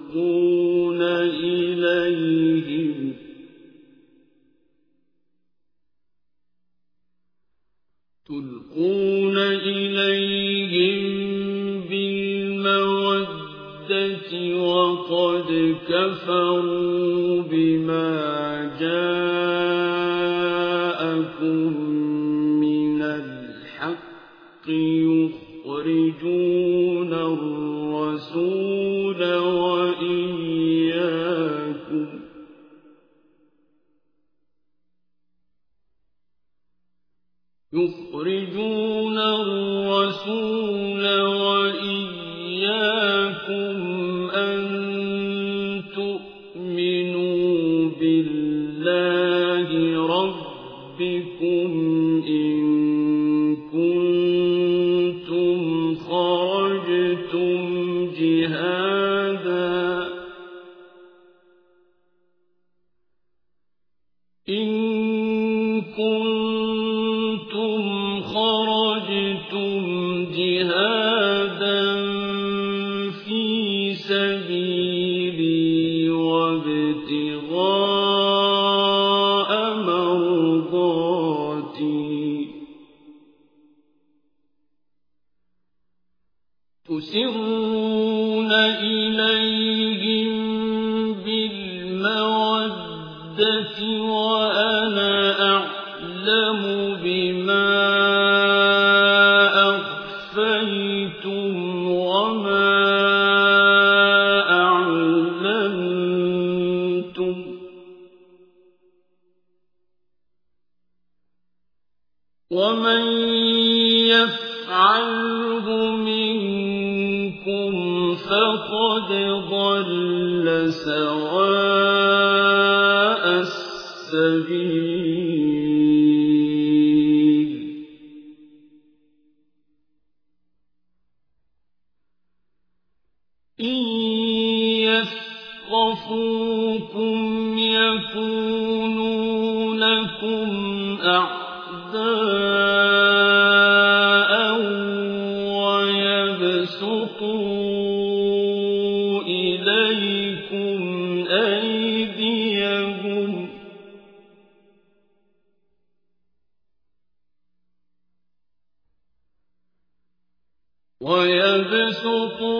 تلقون إليهم تلقون إليهم بالمودة وقد كفروا بما جاءكم من الحق يخرجون يخرجون الرسول وإياكم أن تؤمنوا بالله ربكم إن كنتم خرجتم جهادا إن سبيلي وابتغاء مرضاتي. تسرون إليهم بالمودة وأنا ومن يفعله منكم فقد ضل سواء السبيل إن يثقفوكم يكونوا لكم أعداء إليكم أيديهم. ويبسطوا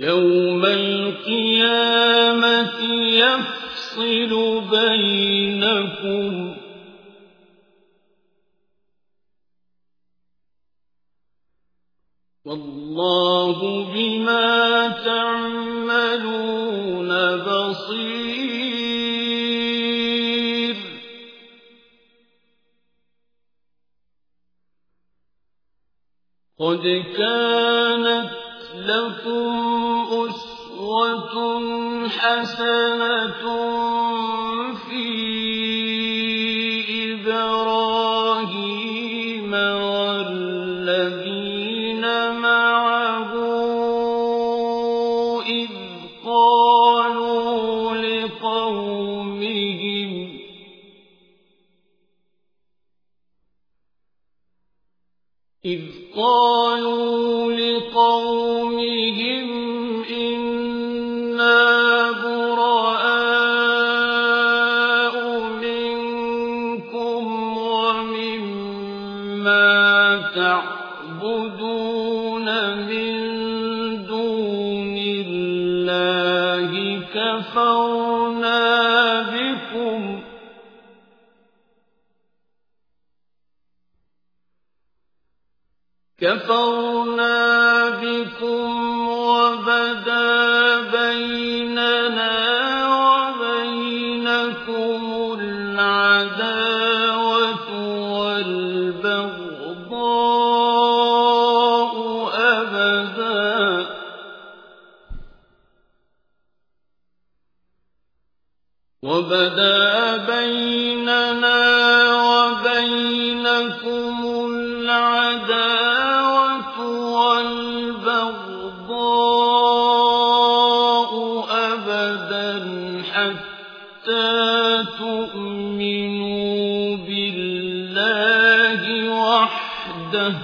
يوم القيامة يفصل بينكم والله بما تعملون بصير. قد كانت لكم أسوة حسنة في إبراهيم والذين معه إذ قالوا لقومهم إذ قالوا قومهم إنا براء منكم ومما تعبدون من دون الله وبدا بيننا وبينكم العداوة والبغضاء أبدا حتى تؤمنوا بالله وحده.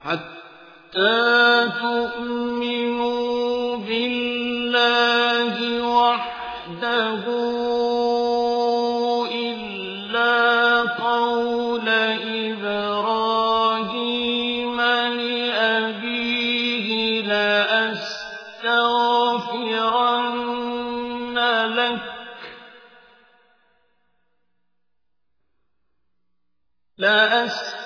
حتى تؤمنوا وحده إلا قول إبراهيم لأبيه لأستغفرن لك لأستغفرن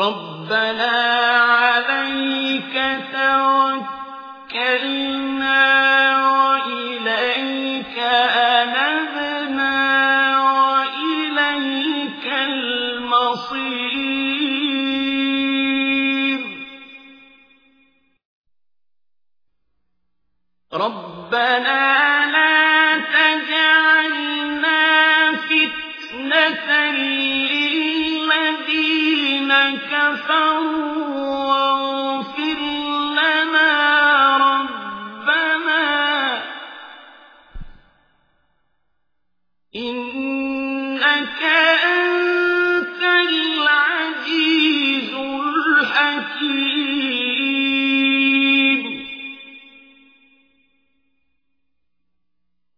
ربنا عليك توكلنا وإليك أنبنا وإليك المصير. ربنا إنك أنت العزيز الحكيم